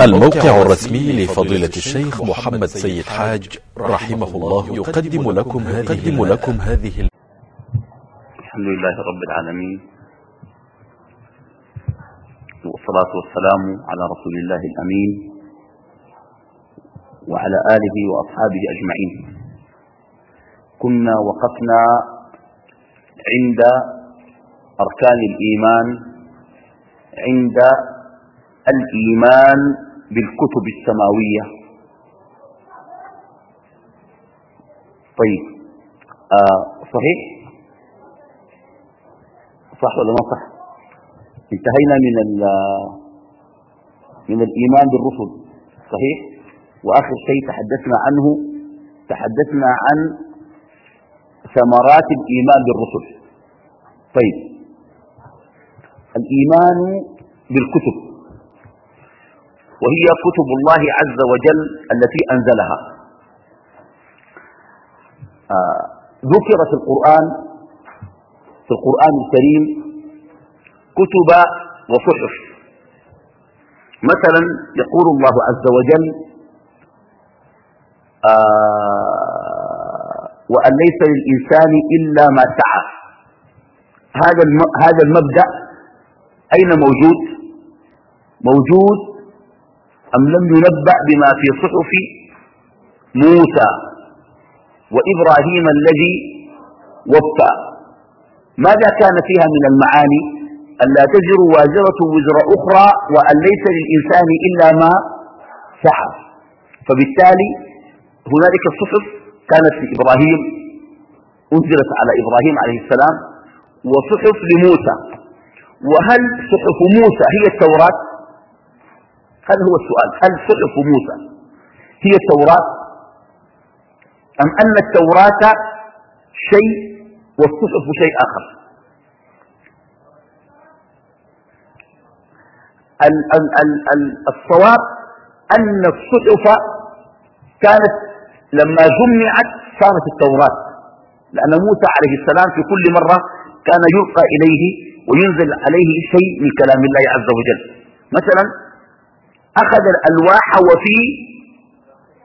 الموقع الرسمي لفضيلة الشيخ محمد سيد حاج رحمه الله يقدم لكم هذه, لكم هذه الحمد لله رب العالمين. والصلاة والسلام على رسول الله الأمين وعلى آله وأصحابه أجمعين. كنا وقفنا عند أركان الإيمان عند الإيمان بالكتب السماوية. طيب آه صحيح؟ صح ولا ما صح؟ انتهينا من من الإيمان بالرسل صحيح؟ وآخر شيء تحدثنا عنه تحدثنا عن ثمرات الإيمان بالرسل. طيب الإيمان بالكتب. وهي كتب الله عز وجل التي أنزلها. آه ذكر في القرآن في القرآن الكريم كتب وصحف. مثلا يقول الله عز وجل آه وأن ليس للإنسان إلا ما سعى. هذا هذا المبدأ أين موجود؟ موجود أم لم ينبأ بما في صحف موسى وإبراهيم الذي وفى؟ ماذا كان فيها من المعاني؟ ألا تزر وازرة وزر أخرى وأن ليس للإنسان إلا ما سعى فبالتالي هنالك الصحف كانت لإبراهيم أنزلت على إبراهيم عليه السلام وصحف لموسى. وهل صحف موسى هي التوراة؟ هذا هو السؤال. هل صحف موسى هي التوراة؟ أم أن التوراة شيء والصحف شيء آخر؟ ال ال ال ال الصواب أن الصحف كانت لما جمعت صارت التوراة. لأن موسى عليه السلام في كل مرة كان يلقى إليه وينزل عليه شيء من كلام الله عز وجل. مثلا أخذ الألواح وفي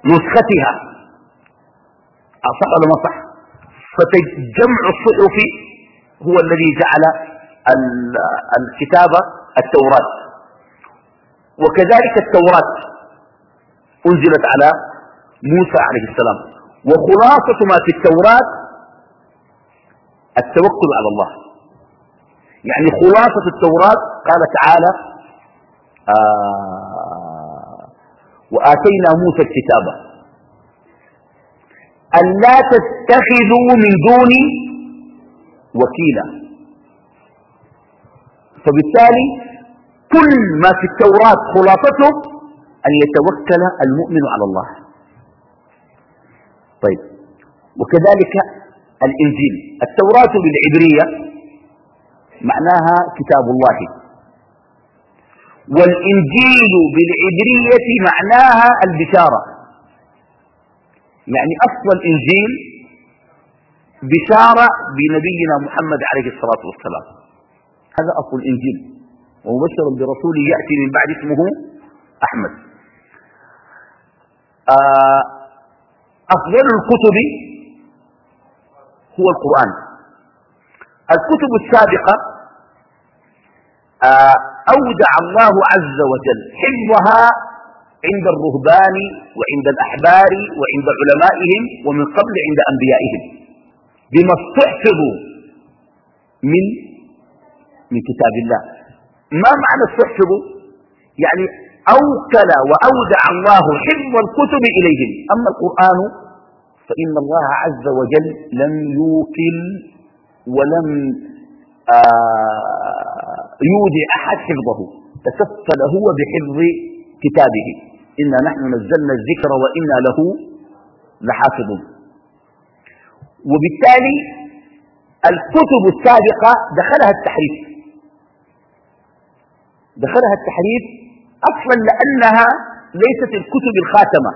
نسختها. صح ولا ما صح فجمع الصحف هو الذي جعل الكتابة التوراة. وكذلك التوراة أنزلت على موسى عليه السلام. وخلاصة ما في التوراة التوكل على الله. يعني خلاصة التوراة قال تعالى آه وآتينا موسى الكتاب. أن لا تتخذوا من دوني وكيلا. فبالتالي كل ما في التوراة خلاصته أن يتوكل المؤمن على الله. طيب وكذلك الإنجيل. التوراة بالعبرية معناها كتاب الله. والإنجيل بالعبرية معناها البشارة. يعني أصل الإنجيل بشارة بنبينا محمد عليه الصلاة والسلام. هذا أصل الإنجيل. ومبشر برسول يأتي من بعد اسمه أحمد. آه، أفضل الكتب هو القرآن. الكتب السابقة آه، أودع الله عز وجل حفظها عند الرهبان وعند الأحبار وعند علمائهم ومن قبل عند أنبيائهم. بما استحفظوا من من كتاب الله. ما معنى استحفظوا؟ يعني أوكل وأودع الله حفظ الكتب إليهم. أما القرآن فإن الله عز وجل لم يوكل ولم آه يودع أحد حفظه. تكفل هو بحفظ كتابه. إنا نحن نزلنا الذكر وإنا له لحافظون وبالتالي الكتب السابقة دخلها التحريف. دخلها التحريف أصلا لأنها ليست الكتب الخاتمة.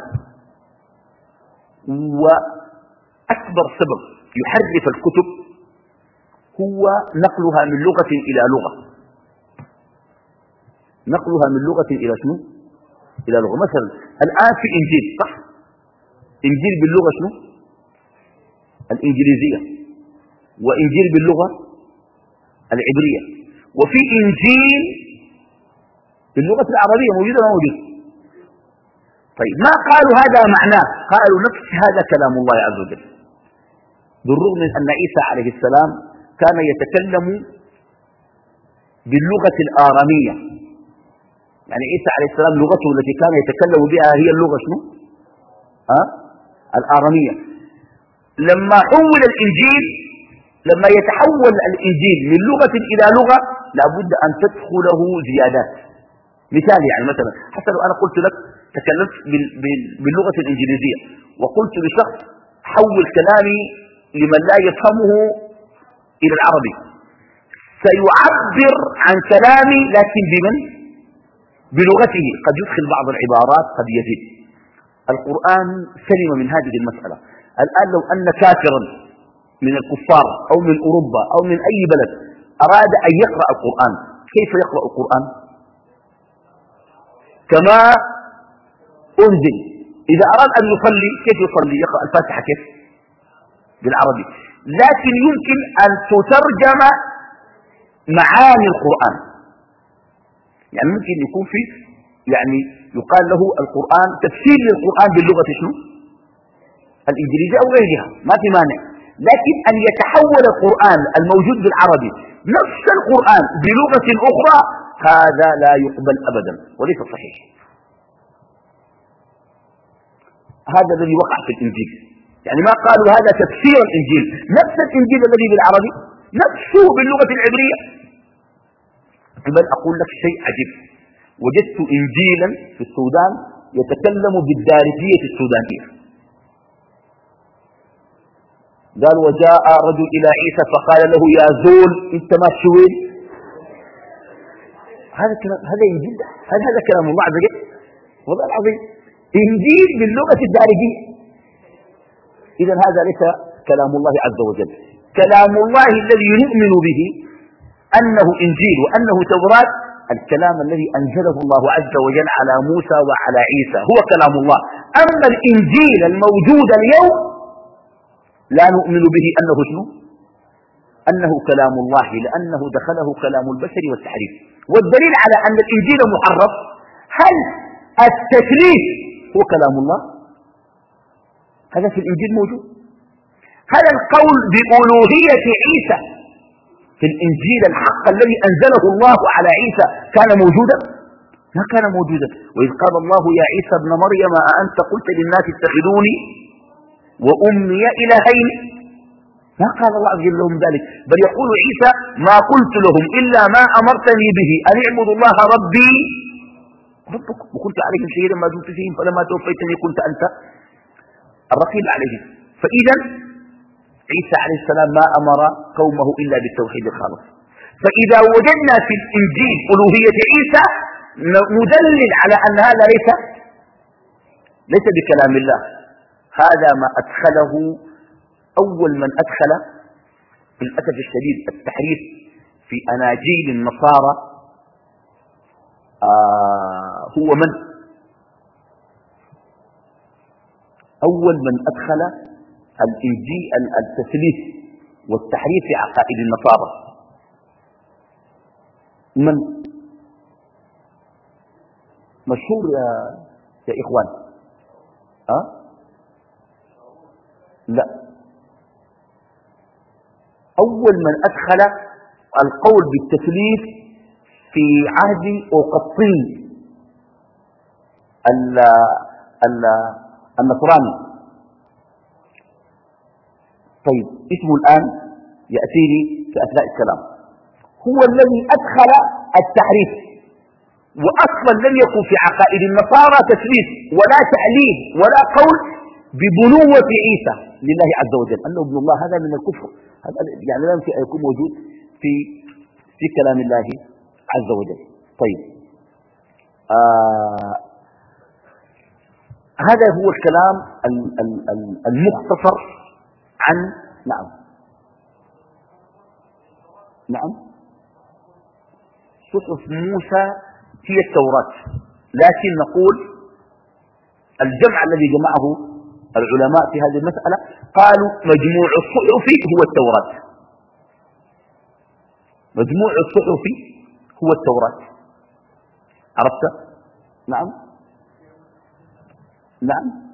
وأكبر سبب يحرف الكتب هو نقلها من لغة إلى لغة. نقلها من لغة إلى شنو؟ إلى لغة. مثلا الآن في إنجيل صح؟ إنجيل باللغة شنو؟ الإنجليزية. وإنجيل باللغة العبرية. وفي إنجيل باللغة العربية موجود ولا موجود؟ طيب ما قالوا هذا معناه؟ قالوا نفس هذا كلام الله عز وجل. بالرغم من أن عيسى عليه السلام كان يتكلم باللغة الآرامية. يعني عيسى عليه السلام لغته التي كان يتكلم بها هي اللغة شنو؟ أه؟ الآرامية. لما حول الإنجيل لما يتحول الإنجيل من لغة إلى لغة لابد أن تدخله زيادات. مثال يعني مثلا حتى لو أنا قلت لك تكلمت باللغة الإنجليزية وقلت لشخص حول كلامي لمن لا يفهمه إلى العربي سيعبر عن كلامي لكن بمن؟ بلغته قد يدخل بعض العبارات قد يزيد. القرآن سلم من هذه المسألة. الآن لو أن كافرا من الكفار أو من أوروبا أو من أي بلد أراد أن يقرأ القرآن كيف يقرأ القرآن؟ كما أنزل. إذا أراد أن يصلي كيف يصلي؟ يقرأ الفاتحة كيف؟ بالعربي. لكن يمكن أن تترجم معاني القرآن. يعني ممكن يكون في يعني يقال له القرآن تفسير للقرآن باللغة شنو؟ الإنجليزية أو غيرها ما في مانع. لكن أن يتحول القرآن الموجود بالعربي نفس القرآن بلغة أخرى هذا لا يقبل أبدا وليس صحيح. هذا الذي وقع في الإنجيل. يعني ما قالوا هذا تفسير الإنجيل. نفس الإنجيل الذي بالعربي نفسه باللغة العبرية. بل أقول لك شيء عجيب. وجدت إنجيلا في السودان يتكلم بالدارجية السودانية. قال وجاء رجل إلى عيسى فقال له يا زول أنت ما شوين هذا كلام هذا إنجيل هل هذا كلام الله عز وجل؟ والله العظيم. إنجيل باللغة الدارجية. إذا هذا ليس كلام الله عز وجل. كلام الله الذي نؤمن به أنه إنجيل وأنه توراة الكلام الذي أنزله الله عز وجل على موسى وعلى عيسى هو كلام الله. أما الإنجيل الموجود اليوم لا نؤمن به أنه شنو؟ أنه كلام الله لأنه دخله كلام البشر والتحريف. والدليل على أن الإنجيل محرف هل التثليث هو كلام الله؟ هذا في الإنجيل موجود. هل القول بألوهية عيسى في الإنجيل الحق الذي أنزله الله على عيسى كان موجودا؟ ما كان موجودا. وإذ قال الله يا عيسى ابن مريم أأنت قلت للناس اتخذوني وأمي إلهين؟ ما قال الله عز وجل لهم ذلك. بل يقول عيسى ما قلت لهم إلا ما أمرتني به أن اعبدوا الله ربي؟ ربكم. وكنت عليهم شهيدا ما دمت فيهم فلما توفيتني كنت أنت الرقيب عليهم. فإذا عيسى عليه السلام ما أمر قومه إلا بالتوحيد الخالص. فإذا وجدنا في الإنجيل ألوهية عيسى ندلل على أن هذا ليس ليس بكلام الله. هذا ما أدخله أول من أدخل للأسف الشديد التحريف في أناجيل النصارى آه هو من؟ أول من أدخل الإنجيل التثليث والتحريف في عقائد النصارى. من؟ مشهور يا, يا إخوان. أه؟ لا. أول من أدخل القول بالتثليث في عهد أوقطين النصراني. طيب اسمه الآن يأتيني في أثناء الكلام. هو الذي أدخل التحريف وأصلا لم يكن في عقائد النصارى تثليث ولا تعليل ولا قول ببنوة عيسى لله عز وجل. أنه ابن الله هذا من الكفر. هذا يعني لا يمكن أن يكون موجود في في كلام الله عز وجل. طيب. آه هذا هو الكلام المختصر عن نعم. نعم. صحف موسى هي التوراة. لكن نقول الجمع الذي جمعه العلماء في هذه المسألة قالوا مجموع الصحف هو التوراة. مجموع الصحف هو التوراة. عرفت؟ نعم. نعم.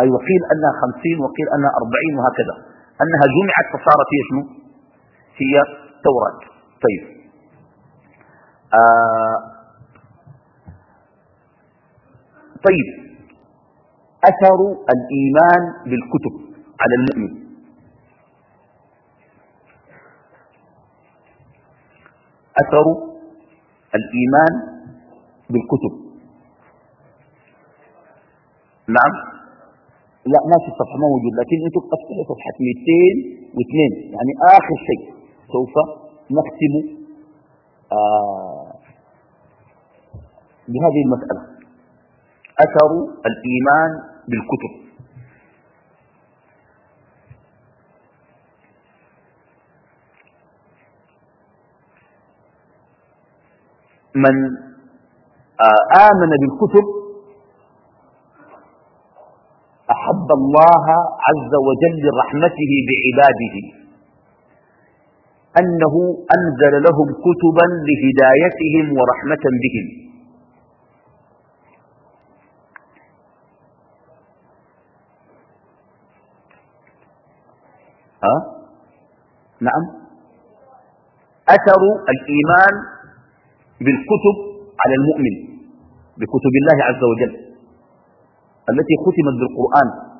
أي وقيل أنها خمسين وقيل أنها أربعين وهكذا. أنها جمعت فصارت هي شنو؟ هي توراة. طيب. آه طيب. أثر الإيمان بالكتب على المؤمن. أثر الإيمان بالكتب. نعم. لا ما في الصفحة ما موجود. لكن أنتم افتحوا صفحة 202 يعني آخر شيء سوف نختم آه بهذه المسألة. أثر الإيمان بالكتب. من آه، آمن بالكتب أحب الله عز وجل رحمته بعباده. أنه أنزل لهم كتبا لهدايتهم ورحمة بهم. أه؟ نعم. أثر الإيمان بالكتب على المؤمن بكتب الله عز وجل التي ختمت بالقرآن.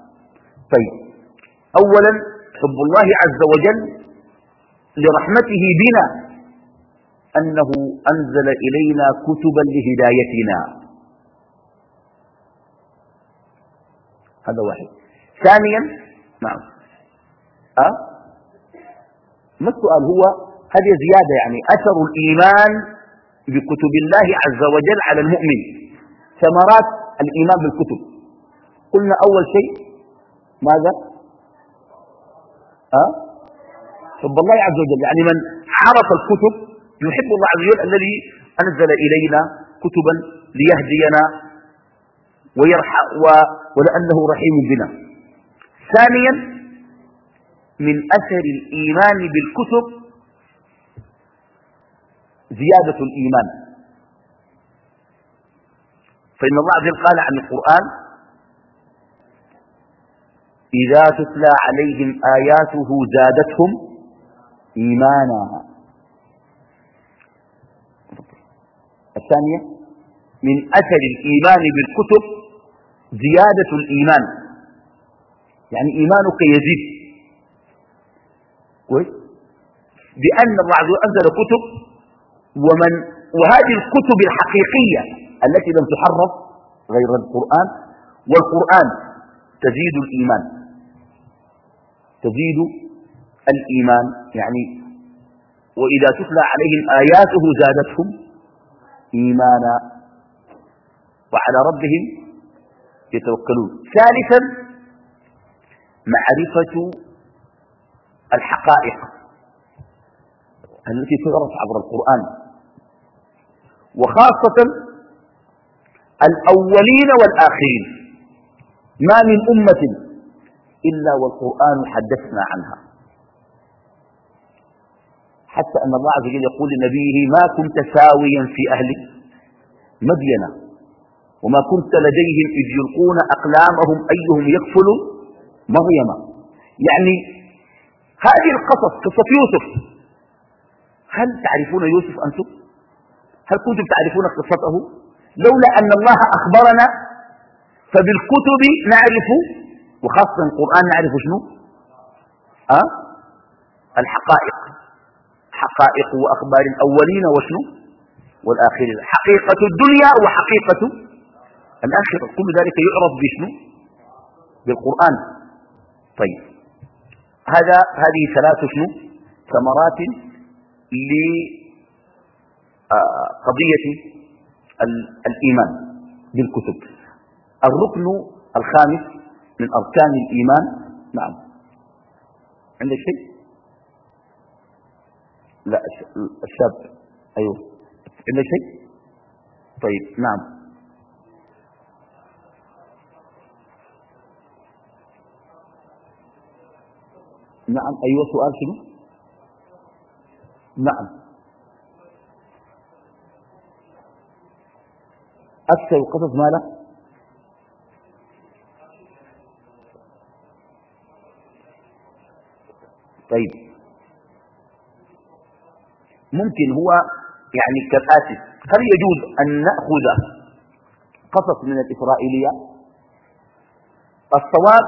طيب. أولا حب الله عز وجل لرحمته بنا أنه أنزل إلينا كتبا لهدايتنا. هذا واحد. ثانيا نعم. أه؟ ما السؤال؟ هو هذه زيادة يعني أثر الإيمان بكتب الله عز وجل على المؤمن. ثمرات الإيمان بالكتب. قلنا أول شيء ماذا؟ أه؟ حب الله عز وجل. يعني من عرف الكتب يحب الله عز وجل الذي أنزل إلينا كتبا ليهدينا ويرحم ولأنه رحيم بنا. ثانيا من أثر الإيمان بالكتب زيادة الإيمان. فإن الله عز وجل قال عن القرآن إذا تتلى عليهم آياته زادتهم إيمانا. الثانية من أثر الإيمان بالكتب زيادة الإيمان. يعني إيمانك يزيد. كويس؟ بأن الله عز وجل أنزل كتب ومن وهذه الكتب الحقيقية التي لم تحرف غير القرآن والقرآن تزيد الإيمان. تزيد الإيمان. يعني وإذا تتلى عليهم آياته زادتهم إيمانا وعلى ربهم يتوكلون. ثالثا معرفة الحقائق التي تعرف عبر القرآن. وخاصة الأولين والآخرين. ما من أمة إلا والقرآن حدثنا عنها. حتى أن الله عز وجل يقول لنبيه ما كنت ساويا في أهل مدينة وما كنت لديهم إذ يلقون أقلامهم أيهم يكفل مريم يعني هذه القصص قصة يوسف. هل تعرفون يوسف أنتم؟ هل كنتم تعرفون قصته؟ لولا أن الله أخبرنا فبالكتب نعرف وخاصة القرآن نعرف شنو؟ أه؟ الحقائق. حقائق وأخبار الأولين وشنو؟ والآخرين. حقيقة الدنيا وحقيقة الآخرة. كل ذلك يعرف بشنو؟ بالقرآن. طيب. هذا هذه ثلاث شنو؟ ثمرات قضية الإيمان بالكتب. الركن الخامس من أركان الإيمان. نعم. عندك شيء؟ لا الشاب. أيوه. عندك شيء؟ طيب نعم. نعم. أيوة سؤال شنو؟ نعم. أكثر القصص ماذا؟ طيب. ممكن هو يعني كالآتي. هل يجوز أن نأخذ قصص من الإسرائيلية؟ الصواب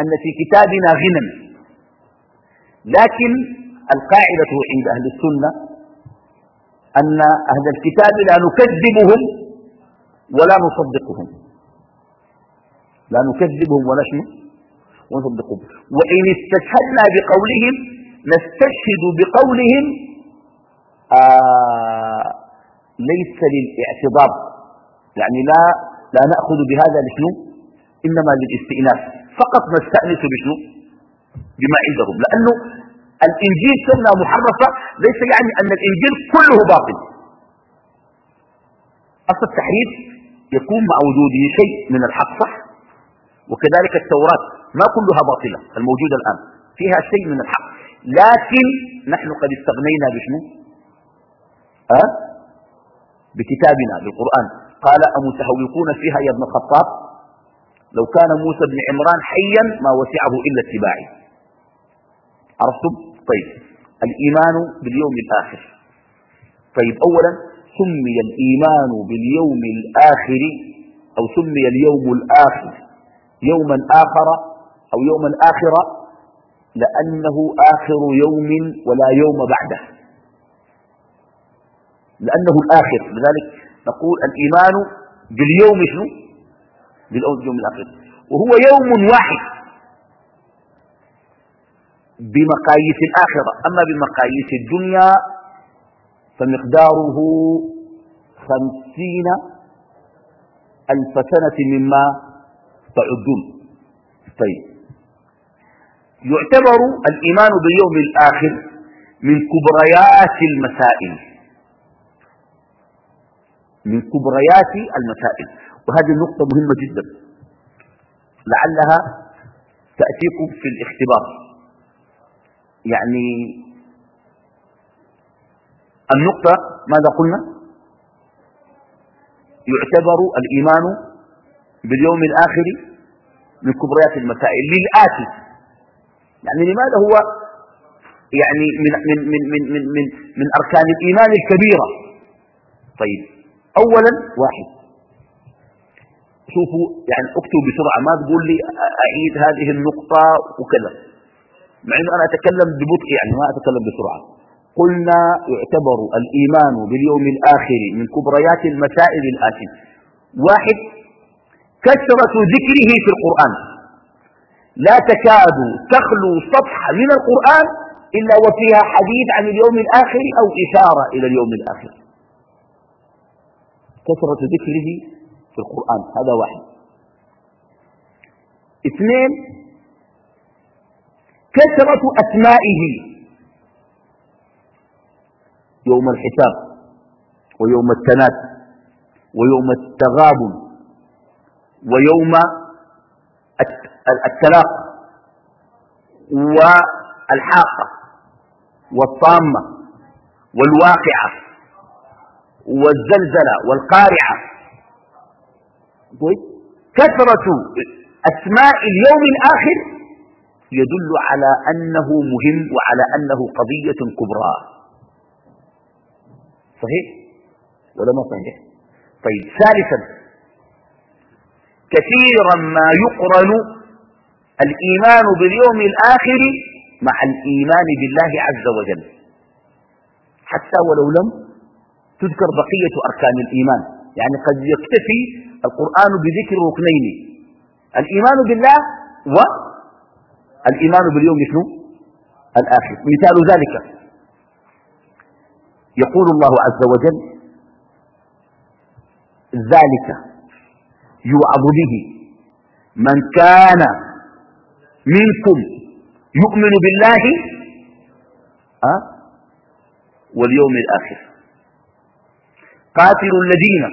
أن في كتابنا غنى. لكن القاعدة عند أهل السنة أن أهل الكتاب لا نكذبهم ولا نصدقهم. لا نكذبهم ولا شنو؟ ونصدقهم وإن استشهدنا بقولهم نستشهد بقولهم آه ليس للاعتبار يعني لا لا نأخذ بهذا لشنو؟ إنما للاستئناس فقط نستأنس بشنو؟ بما عندهم. لأنه الإنجيل سنة محرفة ليس يعني أن الإنجيل كله باطل. أصل التحريف يكون مع وجوده شيء من الحق صح؟ وكذلك التوراة ما كلها باطلة الموجودة الآن. فيها شيء من الحق. لكن نحن قد استغنينا بشنو؟ أه؟ بكتابنا بالقرآن. قال أمتهوقون فيها يا ابن الخطاب؟ لو كان موسى بن عمران حيا ما وسعه إلا اتباعي. عرفتم؟ طيب. الإيمان باليوم الآخر. طيب أولا سمي الإيمان باليوم الآخر أو سمي اليوم الآخر. يوما آخر أو يوما آخر لأنه آخر يوم ولا يوم بعده. لأنه الآخر لذلك نقول الإيمان باليوم شنو؟ باليوم الآخر. وهو يوم واحد بمقاييس الآخرة. أما بمقاييس الدنيا فمقداره خمسين ألف سنة مما تعدون طيب. يعتبر الإيمان باليوم الآخر من كبريات المسائل. من كبريات المسائل. وهذه النقطة مهمة جدا. لعلها تأتيكم في الاختبار. يعني النقطة ماذا قلنا؟ يعتبر الإيمان باليوم الآخر من كبريات المسائل للآتي. يعني لماذا هو يعني من, من, من, من, من, من, من أركان الإيمان الكبيرة؟ طيب أولا واحد. شوفوا يعني اكتب بسرعة ما تقول لي أعيد هذه النقطة وكذا. مع أنه أنا أتكلم ببطء يعني ما أتكلم بسرعة. قلنا يعتبر الإيمان باليوم الآخر من كبريات المسائل الآتية. واحد كثرة ذكره في القرآن. لا تكاد تخلو صفحة من القرآن إلا وفيها حديث عن اليوم الآخر أو إشارة إلى اليوم الآخر. كثرة ذكره في القرآن هذا واحد. اثنين كثرة أسمائه يوم الحساب ويوم التناد ويوم التغابن. ويوم التلاق والحاقة والطامة والواقعة والزلزلة والقارعة. طيب. كثرة أسماء اليوم الآخر يدل على أنه مهم وعلى أنه قضية كبرى. صحيح؟ ولا ما صحيح؟ طيب. ثالثا كثيرا ما يقرن الإيمان باليوم الآخر مع الإيمان بالله عز وجل. حتى ولو لم تذكر بقية أركان الإيمان. يعني قد يكتفي القرآن بذكر ركنين. الإيمان بالله و الإيمان باليوم شنو؟ الآخر. مثال ذلك. يقول الله عز وجل ذلك يوعظ به. من كان منكم يؤمن بالله أه؟ واليوم الآخر. قاتلوا الذين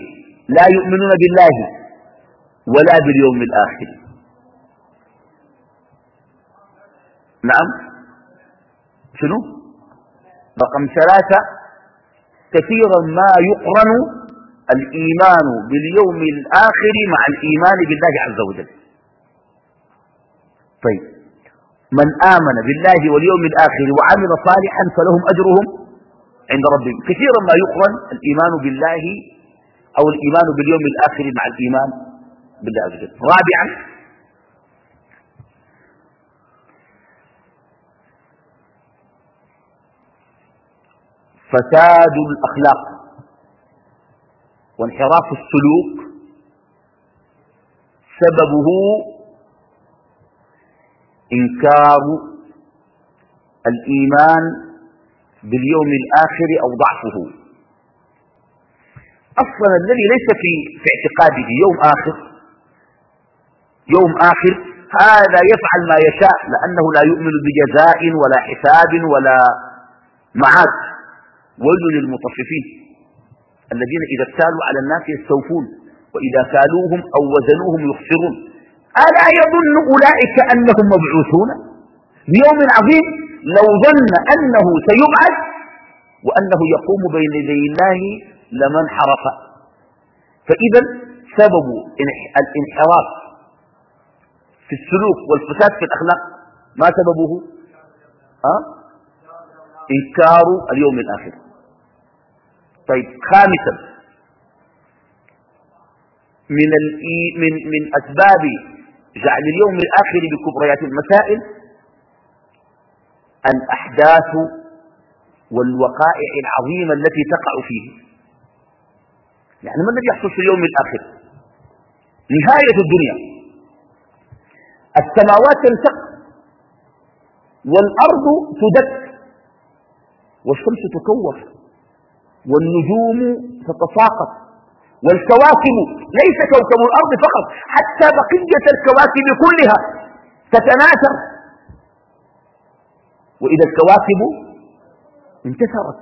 لا يؤمنون بالله ولا باليوم الآخر. نعم. شنو؟ رقم ثلاثة كثيرا ما يقرن الإيمان باليوم الآخر مع الإيمان بالله عز وجل. طيب. من آمن بالله واليوم الآخر وعمل صالحا فلهم أجرهم عند ربهم. كثيرا ما يقرن الإيمان بالله أو الإيمان باليوم الآخر مع الإيمان بالله عز وجل. رابعا. فساد الأخلاق. وانحراف السلوك سببه إنكار الإيمان باليوم الآخر أو ضعفه. أصلا الذي ليس في, في اعتقاده يوم آخر يوم آخر هذا يفعل ما يشاء لأنه لا يؤمن بجزاء ولا حساب ولا معاد. ويل للمطففين. الذين إذا اكتالوا على الناس يستوفون وإذا كالوهم أو وزنوهم يخسرون. ألا يظن أولئك أنهم مبعوثون؟ بيوم عظيم لو ظن أنه سيبعث وأنه يقوم بين يدي الله لمن حرف. فإذا سبب الانحراف في السلوك والفساد في الأخلاق ما سببه؟ أه؟ إنكار اليوم الآخر. طيب خامسا. من, من, من أسباب جعل اليوم الآخر بكبريات المسائل الأحداث والوقائع العظيمة التي تقع فيه. يعني ما الذي يحصل في اليوم الآخر؟ نهاية الدنيا. السماوات تنشق والأرض تدك والشمس تكور. والنجوم تتساقط. والكواكب ليس كوكب الأرض فقط حتى بقية الكواكب كلها تتناثر. وإذا الكواكب انتثرت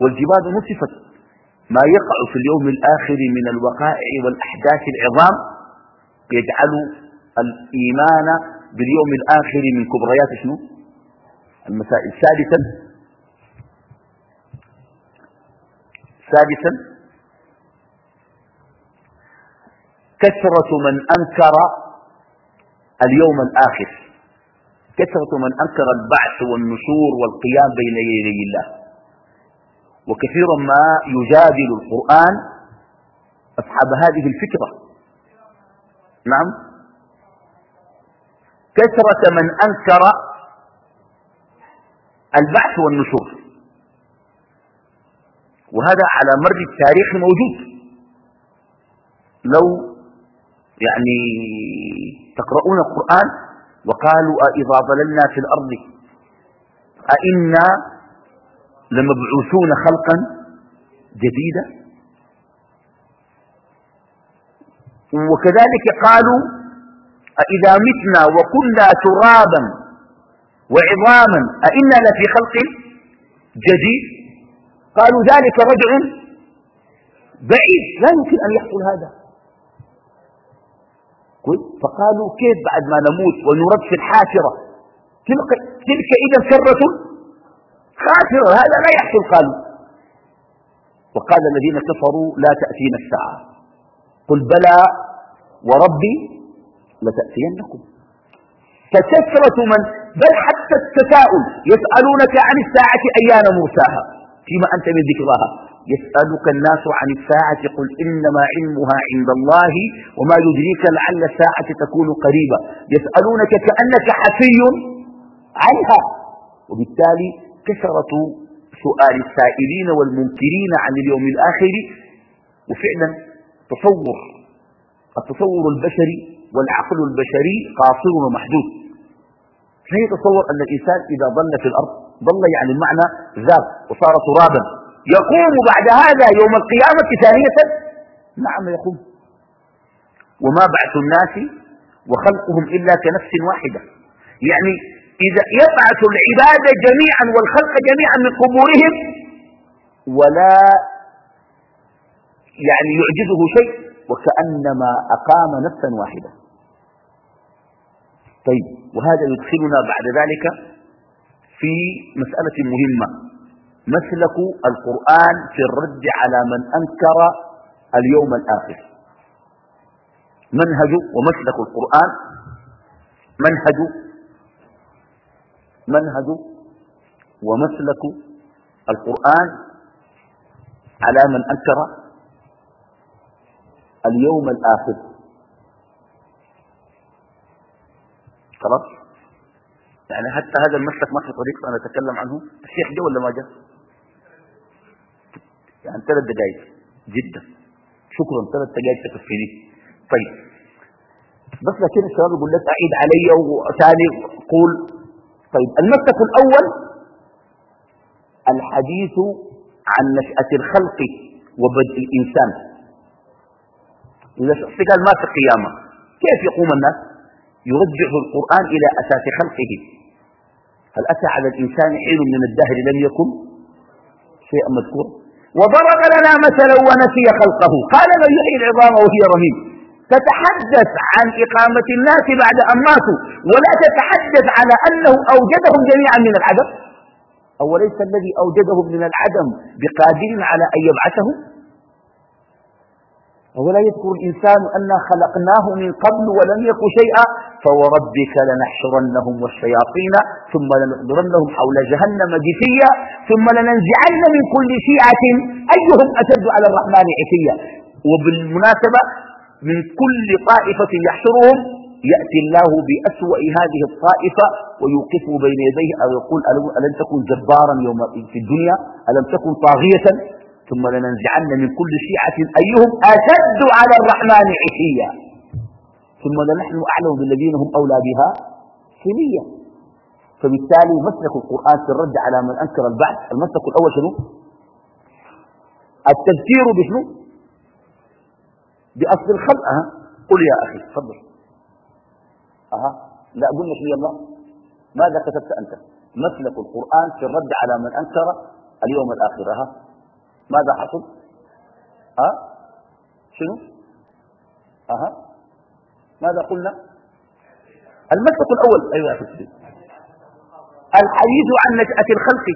والجبال نصفت ما يقع في اليوم الآخر من الوقائع والأحداث العظام يجعل الإيمان باليوم الآخر من كبريات شنو؟ المسائل سادسا سادسا كثرة من أنكر اليوم الآخر. كثرة من أنكر البعث والنشور والقيام بين يدي الله. وكثيرا ما يجادل القرآن أصحاب هذه الفكرة. نعم. كثرة من أنكر البعث والنشور. وهذا على مر التاريخ موجود لو يعني تقرؤون القرآن وقالوا أإذا ضللنا في الأرض أئنا لمبعوثون خلقا جديدا؟ وكذلك قالوا أإذا متنا وكنا ترابا وعظاما أئنا لفي خلق جديد؟ قالوا ذلك رجع بعيد لا يمكن أن يحصل هذا. فقالوا كيف بعد ما نموت ونرد في الحافرة؟ تلك, تلك إذا كرة خاسرة هذا لا يحصل قالوا. وقال الذين كفروا لا تأتينا الساعة. قل بلى وربي لتأتينكم. فكثرة من؟ بل حتى التساؤل يسألونك عن الساعة أيان مرساها فيما أنت من ذكرها يسألك الناس عن الساعة قل إنما علمها عند الله وما يدريك لعل الساعة تكون قريبة. يسألونك كأنك حفي عنها. وبالتالي كثرة سؤال السائلين والمنكرين عن اليوم الآخر. وفعلا تصور التصور البشري والعقل البشري قاصر ومحدود. لا يتصور أن الإنسان إذا ظل في الأرض ظل يعني المعنى ذاب وصار ترابا. يقوم بعد هذا يوم القيامة ثانية نعم يقوم. وما بعث الناس وخلقهم إلا كنفس واحدة. يعني إذا يبعث العباد جميعا والخلق جميعا من قبورهم ولا يعني يعجزه شيء وكأنما أقام نفسا واحدة. طيب وهذا يدخلنا بعد ذلك في مسألة مهمة. مسلك القرآن في الرد على من أنكر اليوم الآخر. منهج ومسلك القرآن منهج منهج ومسلك القرآن على من أنكر اليوم الآخر. خلاص؟ يعني حتى هذا المسلك ما في طريقة أنا أتكلم عنه. الشيخ جاء ولا ما جاء يعني ثلاث دقائق جدا. شكرا. ثلاث دقائق تكفيني. طيب. بس لكن الشباب يقول لك أعيد علي وثاني قول. طيب. المسلك الأول الحديث عن نشأة الخلق وبدء الإنسان. إذا قال ما في القيامة كيف يقوم الناس؟ يرجع القرآن إلى أساس خلقه. هل أتى على الإنسان حين من الدهر لم يكن؟ شيئا مذكورا. وضرب لنا مثلا ونسي خلقه. قال من يحيي العظام وهي رميم تتحدث عن إقامة الناس بعد أن ماتوا ولا تتحدث على أنه أوجدهم جميعا من العدم. أوليس الذي أوجدهم من العدم بقادر على أن يبعثهم أولا يذكر الإنسان أنا خلقناه من قبل ولم يك شيئا فوربك لنحشرنهم والشياطين ثم لنحضرنهم حول جهنم جثيا ثم لننزعن من كل شيعة. أيهم أشد على الرحمن عتيا؟ وبالمناسبة من كل طائفة يحشرهم يأتي الله بأسوأ هذه الطائفة ويوقفه بين يديه أو يقول ألم تكن جبارا يوم في الدنيا؟ ألم تكن طاغية؟ ثم لننزعن من كل شيعة أيهم أشد على الرحمن عشيا ثم لنحن أعلم بالذين هم أولى بها سنيا فبالتالي مسلك القرآن في الرد على من أنكر البعث المسلك الأول شنو؟ التذكير بشنو؟ بأصل الخلق. أه. قل يا أخي تفضل. أها. لا قلنا شيء الله ماذا كتبت أنت؟ مسلك القرآن في الرد على من أنكر اليوم الآخر. أها. ماذا حصل؟ ها؟ شنو؟ أها؟ ماذا قلنا؟ المسلك الأول أيها أخي الحديث عن نشأة الخلق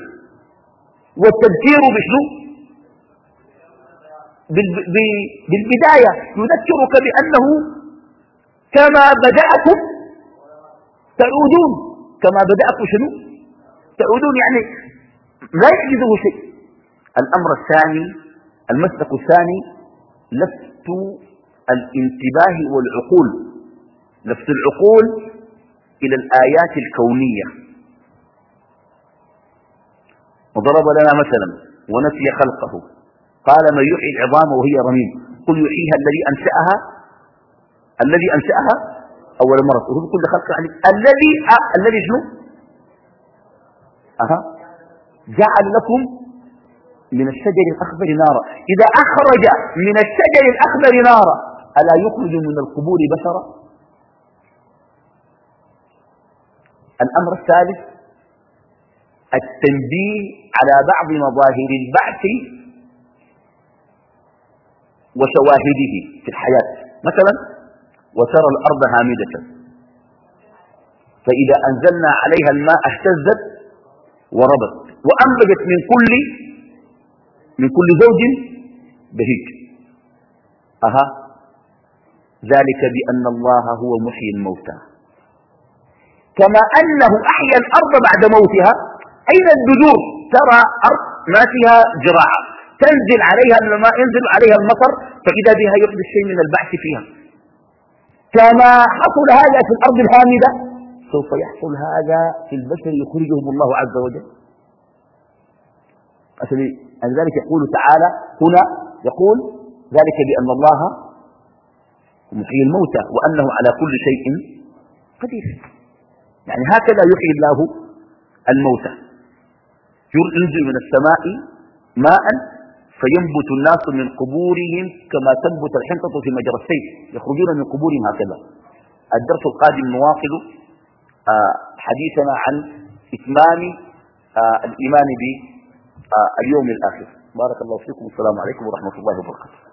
والتذكير بشنو؟ بالبداية يذكرك بأنه كما بدأكم تعودون. كما بدأكم شنو؟ تعودون يعني لا يحدثه شيء. الأمر الثاني المسلك الثاني لفت الانتباه والعقول لفت العقول إلى الآيات الكونية. وضرب لنا مثلا ونسي خلقه. قال من يحيي العظام وهي رميم. قل يحييها الذي أنشأها؟ الذي أنشأها؟ أول مرة. وهو كل خلق عليك الذي أه الذي شنو؟ أها. جعل لكم من الشجر الأخضر نارا. إذا أخرج من الشجر الأخضر نارا ألا يخرج من القبور بشرا؟ الأمر الثالث التنبيه على بعض مظاهر البعث وشواهده في الحياة. مثلا وترى الأرض هامدة. فإذا أنزلنا عليها الماء اهتزت وربت وأنبجت من كل من كل زوج بهيج أها؟ ذلك بأن الله هو محيي الموتى. كما أنه أحيا الأرض بعد موتها أين البذور ترى أرض ما فيها جراعة تنزل عليها الماء ينزل عليها المطر فإذا بها يحدث شيء من البعث فيها. كما حصل هذا في الأرض الهامدة سوف يحصل هذا في البشر يخرجهم الله عز وجل. لذلك يقول تعالى هنا يقول ذلك بأن الله محيي الموتى وأنه على كل شيء قدير. يعني هكذا يحيي الله الموتى. ينزل من السماء ماء فينبت الناس من قبورهم كما تنبت الحنطة في مجرى السيف. يخرجون من قبورهم هكذا. الدرس القادم نواصل آه، حديثنا عن إتمام آه، الإيمان باليوم الآخر. بارك الله فيكم. والسلام عليكم ورحمة الله وبركاته.